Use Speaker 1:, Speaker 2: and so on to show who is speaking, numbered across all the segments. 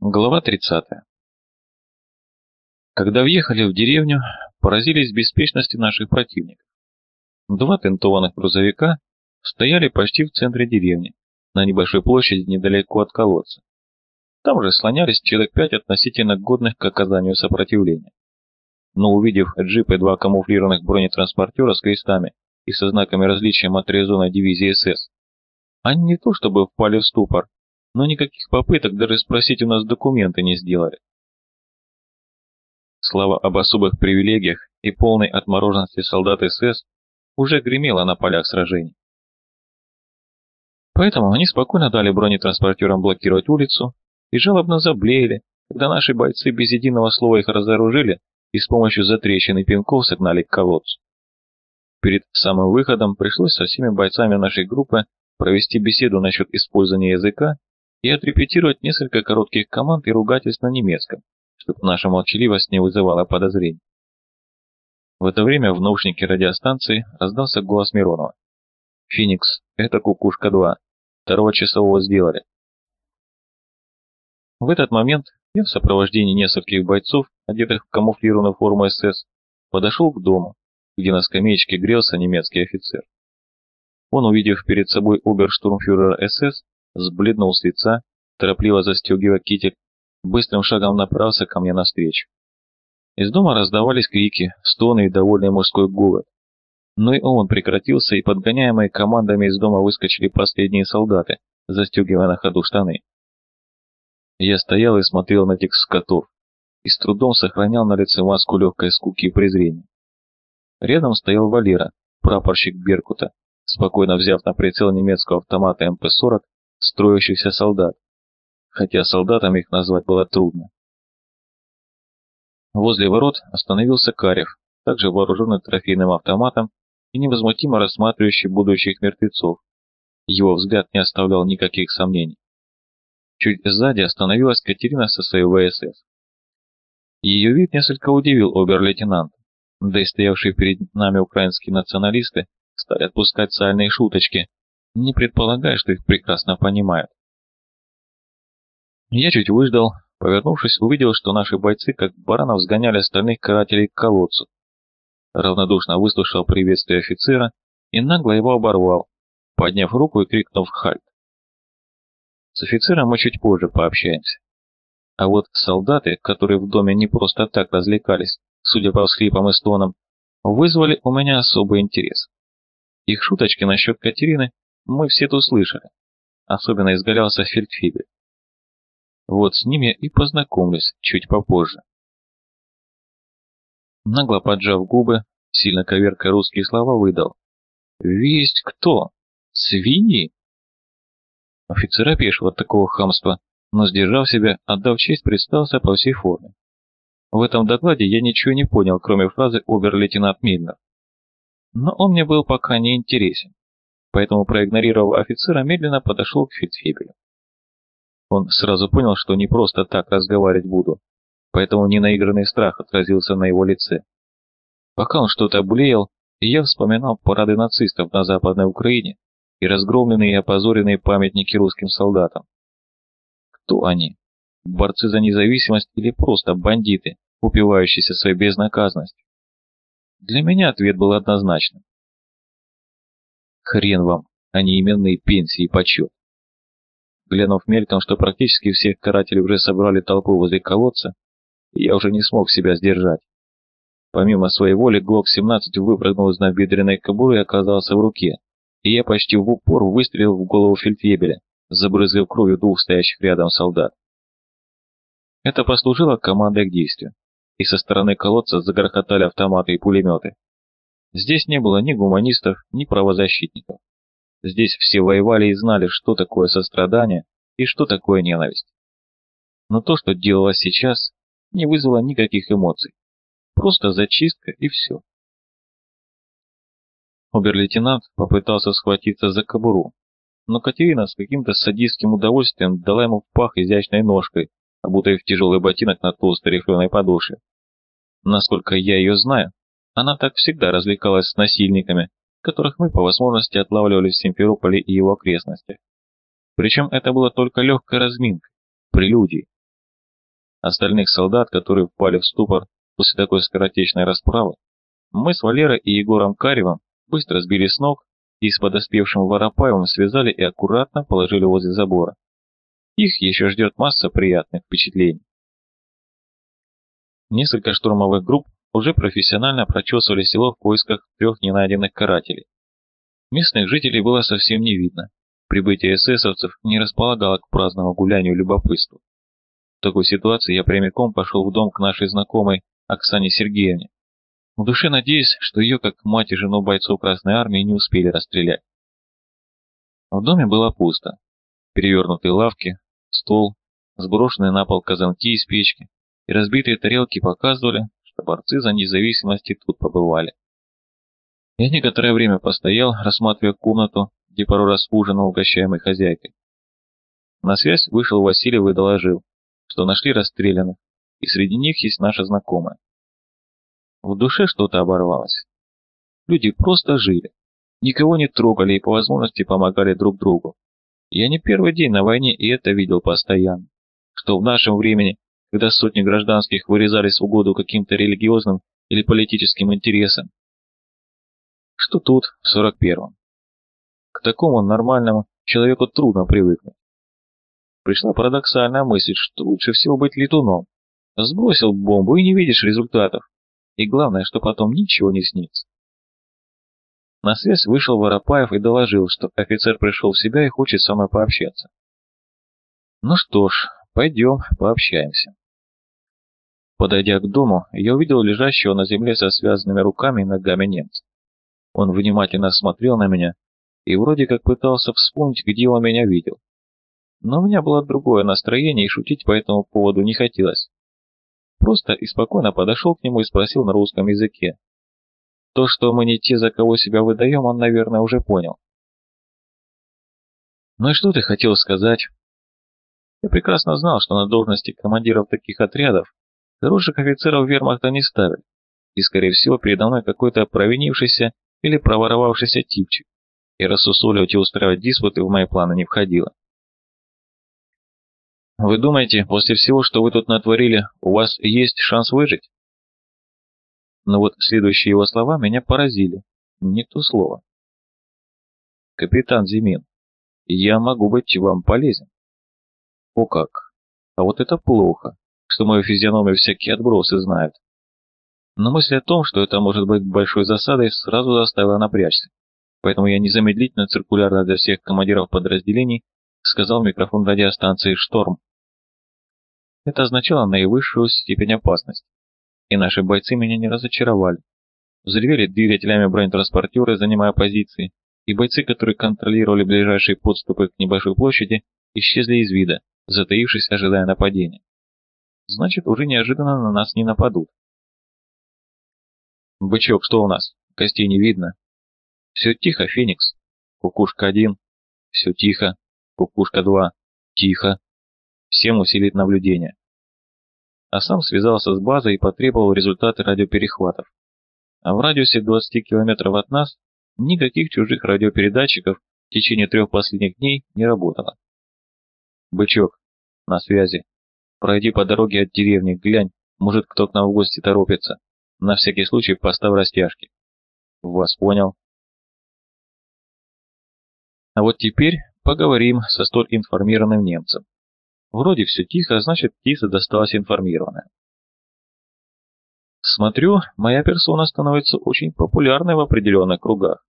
Speaker 1: Глава 30. Когда въехали в деревню, поразились беспечности наших противников. Два тентованных грузовика стояли почти в центре деревни, на небольшой площади недалеко от колодца. Там же слонялись человек пять относительно годных к оказанию сопротивления. Но увидев джип и два камуфлированных бронетранспортера с крестами и со знаками различия моторизованной дивизии СС, они не то чтобы впали в ступор, но никаких попыток даже спросить у нас документы не сделали. Слава об особых привилегиях и полной отмороженности солдат СС уже гремела на полях сражений. Поэтому они спокойно дали бронетранспортерам блокировать улицу и жалобно заблеяли, когда наши бойцы без единого слова их разоружили и с помощью затрещин и пинков согнали к колодцу. Перед самым выходом пришлось со всеми бойцами нашей группы провести беседу насчет использования языка и отрепетировать несколько коротких команд и ругательств на немецком, чтобы наша молчаливость не вызывала подозрений. В это время в наушнике радиостанции раздался голос Миронова. «Феникс, это Кукушка-2. Второго часового сделали». В этот момент я в сопровождении нескольких бойцов, одетых в камуфлированную форму СС, подошел к дому, где на скамеечке грелся немецкий офицер. Он, увидев перед собой оберштурмфюрера СС, сбледнул с лица, торопливо застегивая китель, быстрым шагом направился ко мне навстречу. Из дома раздавались крики, стоны и довольный мужской голод. Но и он прекратился, и подгоняемые командами из дома выскочили последние солдаты, застегивая на ходу штаны. Я стоял и смотрел на этих скотов, и с трудом сохранял на лице маску легкой скуки и презрения. Рядом стоял Валера, прапорщик Беркута, спокойно взяв на прицел немецкого автомата МП-40 строящихся солдат, хотя солдатами их назвать было трудно. Возле ворот остановился Карев, также вооруженный трофейным автоматом и невозмутимо рассматривающий будущих мертвецов. Его взгляд не оставлял никаких сомнений. Чуть сзади остановилась Катерина со своей ВСС. Ее вид несколько удивил обер-лейтенанта, да и стоявшие перед нами украинские националисты стали отпускать сальные шуточки, не предполагая, что их прекрасно понимают. Я чуть выждал, повернувшись, увидел, что наши бойцы как баранов сгоняли остальных карателей к колодцу. Равнодушно выслушал приветствие офицера и нагло его оборвал, подняв руку и крикнув «Хальт!». С офицером мы чуть позже пообщаемся. А вот солдаты, которые в доме не просто так развлекались, судя по всхлипам и стонам, вызвали у меня особый интерес. Их шуточки насчет Катерины мы все тут слышали. Особенно изгалялся фельдфебель. Вот с ними и познакомлюсь чуть попозже. Нагло поджав губы, сильно коверкая русские слова, выдал. «Весть кто? Свиньи?» Офицер опешил от такого хамства, но, сдержав себя, отдав честь, представился по всей форме. В этом докладе я ничего не понял, кроме фразы «обер-лейтенант Мильнер». Но он мне был пока не интересен поэтому, проигнорировав офицера, медленно подошел к фельдфебелю. Он сразу понял, что не просто так разговаривать буду, поэтому ненаигранный страх отразился на его лице. Пока он что-то блеял, я вспоминал парады нацистов на Западной Украине и разгромленные и опозоренные памятники русским солдатам. Кто они? Борцы за независимость или просто бандиты, упивающиеся своей безнаказанностью? Для меня ответ был однозначным. Хрен вам, а не именные пенсии и почет. Глянув мельком, что практически всех карателей уже собрали толпу возле колодца, я уже не смог себя сдержать. Помимо своей воли, ГЛОК-17 выпрыгнул из набедренной кобуры и оказался в руке, и я почти в упор выстрелил в голову фельдфебеля, забрызгав кровью двух стоящих рядом солдат. Это послужило командой к действию, и со стороны колодца загрохотали автоматы и пулеметы. Здесь не было ни гуманистов, ни правозащитников. Здесь все воевали и знали, что такое сострадание и что такое ненависть. Но то, что делалось сейчас, не вызвало никаких эмоций. Просто зачистка и все. Обер-лейтенант попытался схватиться за кобуру, но Катерина с каким-то садистским удовольствием дала ему в пах изящной ножкой, обутой в тяжелый ботинок на толстой рифленой подошве. Насколько я ее знаю, она так всегда развлекалась с насильниками, которых мы по возможности отлавливали в Симферополе и его окрестностях. Причем это было только легкой разминкой, прелюдией. остальных солдат, которые впали в ступор после такой скоротечной расправы, мы с Валерой и Егором Каревым быстро сбили с ног и с подоспевшим Воропаевым связали и аккуратно положили возле забора. Их еще ждет масса приятных впечатлений. Несколько штурмовых групп уже профессионально прочесывали село в поисках трех ненайденных карателей. Местных жителей было совсем не видно. Прибытие эсэсовцев не располагало к праздному гулянию любопытству. В такой ситуации я прямиком пошел в дом к нашей знакомой Оксане Сергеевне. В душе надеюсь, что ее, как мать и жену бойцов Красной Армии, не успели расстрелять. В доме было пусто. Перевернутые лавки, стол, сброшенные на пол казанки из печки и разбитые тарелки показывали, борцы за независимость тут побывали. Я некоторое время постоял, рассматривая комнату, где пару раз ужинал угощаемой хозяйкой. На связь вышел Васильев и доложил, что нашли расстрелянных, и среди них есть наша знакомая. В душе что-то оборвалось. Люди просто жили, никого не трогали и по возможности помогали друг другу. Я не первый день на войне и это видел постоянно, что в нашем времени, когда сотни гражданских вырезались в угоду каким-то религиозным или политическим интересам, что тут, в 41-м. К такому нормальному человеку трудно привыкнуть. Пришла парадоксальная мысль, что лучше всего быть летуном. Сбросил бомбу и не видишь результатов. И главное, что потом ничего не снится. На связь вышел Воропаев и доложил, что офицер пришел в себя и хочет со мной пообщаться. Ну что ж, пойдем пообщаемся. Подойдя к дому, я увидел лежащего на земле со связанными руками и ногами немца. Он внимательно смотрел на меня и вроде как пытался вспомнить, где он меня видел. Но у меня было другое настроение, и шутить по этому поводу не хотелось. Просто и спокойно подошел к нему и спросил на русском языке. То, что мы не те, за кого себя выдаем, он, наверное, уже понял. «Ну и что ты хотел сказать?» Я прекрасно знал, что на должности командиров таких отрядов хороших офицеров вермахта не ставят, и, скорее всего, передо мной какой-то провинившийся или проворовавшийся типчик, и рассусоливать и устраивать диспуты в мои планы не входило. Вы думаете, после всего, что вы тут натворили, у вас есть шанс выжить? Но вот следующие его слова меня поразили. Не то слово. Капитан Зимин, я могу быть вам полезен. О как! А вот это плохо, что мою физиономию всякие отбросы знают. Но мысль о том, что это может быть большой засадой, сразу заставила напрячься. Поэтому я незамедлительно циркулярно для всех командиров подразделений сказал в микрофон радиостанции «Шторм». Это означало наивысшую степень опасности. И наши бойцы меня не разочаровали. Взревели двигателями бронетранспортеры, занимая позиции, и бойцы, которые контролировали ближайшие подступы к небольшой площади, исчезли из вида, затаившись, ожидая нападения. Значит, уже неожиданно на нас не нападут. «Бычок, что у нас? Костей не видно». «Все тихо, Феникс. Кукушка-1. Все тихо. Кукушка-2. Тихо. Всем усилить наблюдение а сам связался с базой и потребовал результаты радиоперехватов. А в радиусе 20 километров от нас никаких чужих радиопередатчиков в течение трех последних дней не работало. «Бычок, на связи. Пройди по дороге от деревни, глянь, может кто к нам в гости торопится. На всякий случай поставь растяжки». «Вас понял». А вот теперь поговорим со столь информированным немцем. Вроде все тихо, а значит птица досталась информированная. Смотрю, моя персона становится очень популярной в определенных кругах.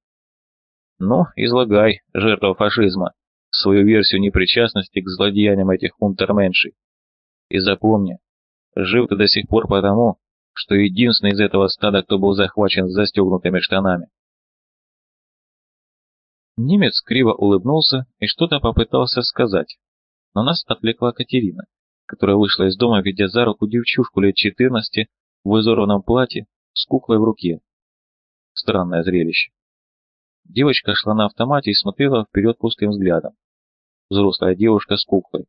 Speaker 1: Ну, излагай, жертва фашизма, свою версию непричастности к злодеяниям этих унтерменшей. И запомни, жив ты до сих пор потому, что единственный из этого стада, кто был захвачен с застегнутыми штанами. Немец криво улыбнулся и что-то попытался сказать, но нас отвлекла Катерина, которая вышла из дома, ведя за руку девчушку лет 14 в изорванном платье с куклой в руке. Странное зрелище. Девочка шла на автомате и смотрела вперед пустым взглядом. Взрослая девушка с куклой.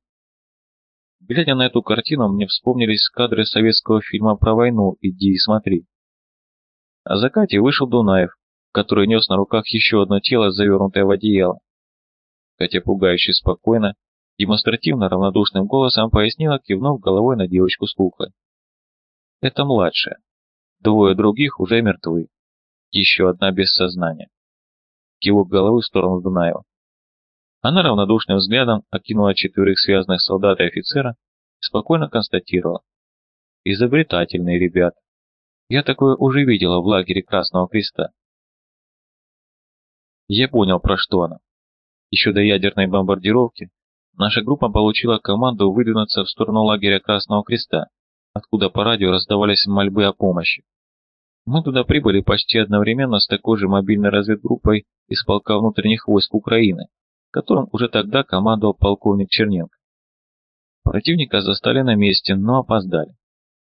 Speaker 1: Глядя на эту картину, мне вспомнились кадры советского фильма про войну «Иди и смотри». А за Катей вышел Дунаев, который нес на руках еще одно тело, завернутое в одеяло. Катя пугающе спокойно, Демонстративно равнодушным голосом пояснила, кивнув головой на девочку с куклой. Это младшая. Двое других уже мертвы. Еще одна без сознания. Кивок головы в сторону Дунаева. Она равнодушным взглядом окинула четверых связанных солдат и офицера и спокойно констатировала. Изобретательные ребята. Я такое уже видела в лагере Красного Креста. Я понял, про что она. Еще до ядерной бомбардировки наша группа получила команду выдвинуться в сторону лагеря Красного Креста, откуда по радио раздавались мольбы о помощи. Мы туда прибыли почти одновременно с такой же мобильной разведгруппой из полка внутренних войск Украины, которым уже тогда командовал полковник Черненко. Противника застали на месте, но опоздали.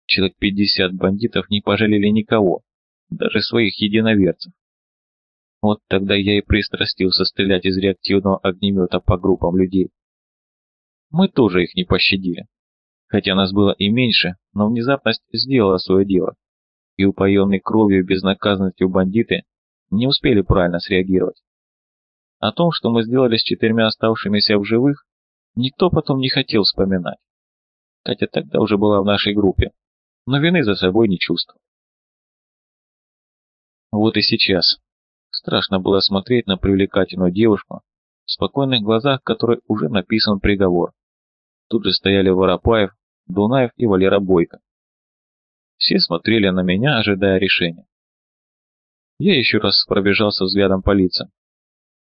Speaker 1: Человек 50 бандитов не пожалели никого, даже своих единоверцев. Вот тогда я и пристрастился стрелять из реактивного огнемета по группам людей. Мы тоже их не пощадили. Хотя нас было и меньше, но внезапность сделала свое дело. И упоенные кровью и безнаказанностью бандиты не успели правильно среагировать. О том, что мы сделали с четырьмя оставшимися в живых, никто потом не хотел вспоминать. Катя тогда уже была в нашей группе, но вины за собой не чувствовал. Вот и сейчас. Страшно было смотреть на привлекательную девушку, в спокойных глазах которой уже написан приговор. Тут же стояли Воропаев, Дунаев и Валера Бойко. Все смотрели на меня, ожидая решения. Я еще раз пробежался взглядом по лицам.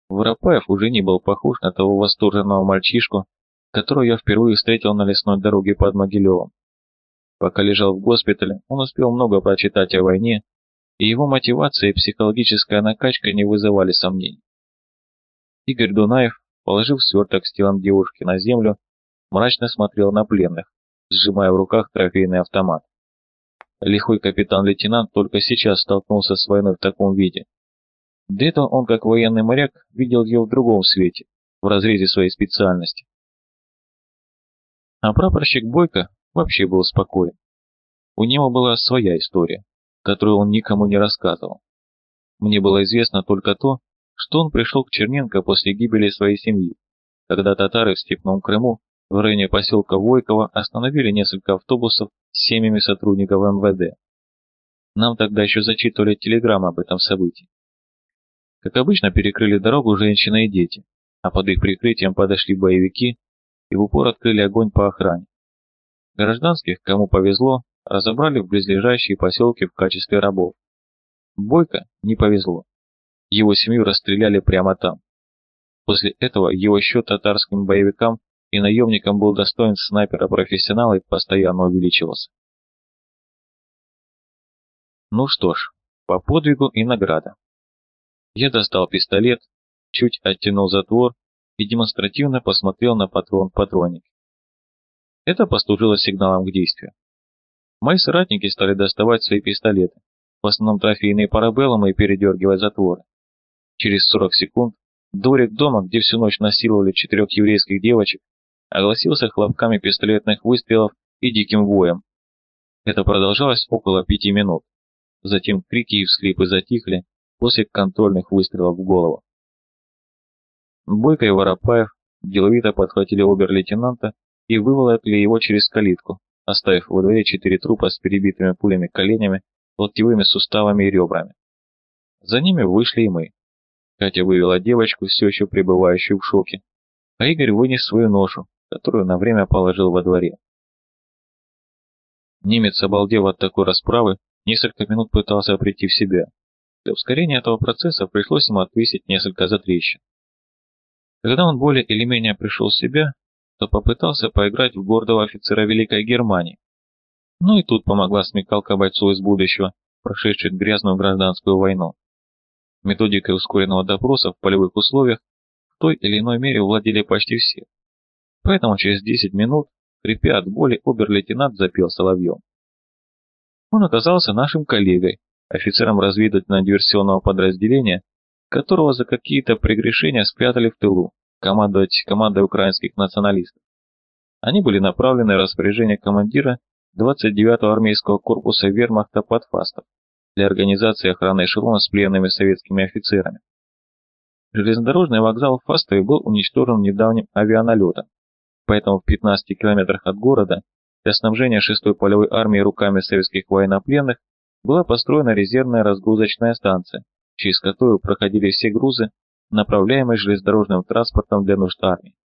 Speaker 1: Воропаев уже не был похож на того восторженного мальчишку, которого я впервые встретил на лесной дороге под Могилевым. Пока лежал в госпитале, он успел много прочитать о войне, и его мотивация и психологическая накачка не вызывали сомнений. Игорь Дунаев, положив сверток с телом девушки на землю, мрачно смотрел на пленных, сжимая в руках трофейный автомат. Лихой капитан-лейтенант только сейчас столкнулся с войной в таком виде. Этого он, как военный моряк, видел ее в другом свете, в разрезе своей специальности. А прапорщик Бойко вообще был спокоен. У него была своя история, которую он никому не рассказывал. Мне было известно только то, что он пришел к Черненко после гибели своей семьи, когда татары в Степном Крыму в районе поселка Войково остановили несколько автобусов с семьями сотрудников МВД. Нам тогда еще зачитывали телеграммы об этом событии. Как обычно, перекрыли дорогу женщины и дети, а под их прикрытием подошли боевики и в упор открыли огонь по охране. Гражданских, кому повезло, разобрали в близлежащие поселки в качестве рабов. Бойко не повезло. Его семью расстреляли прямо там. После этого его счет татарским боевикам и наемникам был достоин снайпера-профессионала и постоянно увеличивался. Ну что ж, по подвигу и награда. Я достал пистолет, чуть оттянул затвор и демонстративно посмотрел на патрон патроник. Это послужило сигналом к действию. Мои соратники стали доставать свои пистолеты, в основном трофейные парабеллумы и передергивать затворы. Через 40 секунд дворик дома, где всю ночь насиловали четырех еврейских девочек, огласился хлопками пистолетных выстрелов и диким воем. Это продолжалось около пяти минут. Затем крики и всхлипы затихли после контрольных выстрелов в голову. Бойко и Воропаев деловито подхватили обер-лейтенанта и выволокли его через калитку, оставив во дворе четыре трупа с перебитыми пулями коленями, локтевыми суставами и ребрами. За ними вышли и мы. Катя вывела девочку, все еще пребывающую в шоке, а Игорь вынес свою ношу, которую на время положил во дворе. Немец, обалдев от такой расправы, несколько минут пытался прийти в себя. Для ускорения этого процесса пришлось ему отвесить несколько затрещин. Когда он более или менее пришел в себя, то попытался поиграть в гордого офицера Великой Германии. Ну и тут помогла смекалка бойцов из будущего, прошедших грязную гражданскую войну. Методикой ускоренного допроса в полевых условиях в той или иной мере владели почти все. Поэтому через 10 минут, хрипя от боли, обер-лейтенант запел соловьем. Он оказался нашим коллегой, офицером разведывательно-диверсионного подразделения, которого за какие-то прегрешения спрятали в тылу, командовать командой украинских националистов. Они были направлены в распоряжение командира 29-го армейского корпуса вермахта под Фастов для организации охраны эшелона с пленными советскими офицерами. Железнодорожный вокзал в Фастове был уничтожен недавним авианалетом, Поэтому в 15 километрах от города для снабжения 6-й полевой армии руками советских военнопленных была построена резервная разгрузочная станция, через которую проходили все грузы, направляемые железнодорожным транспортом для нужд армии.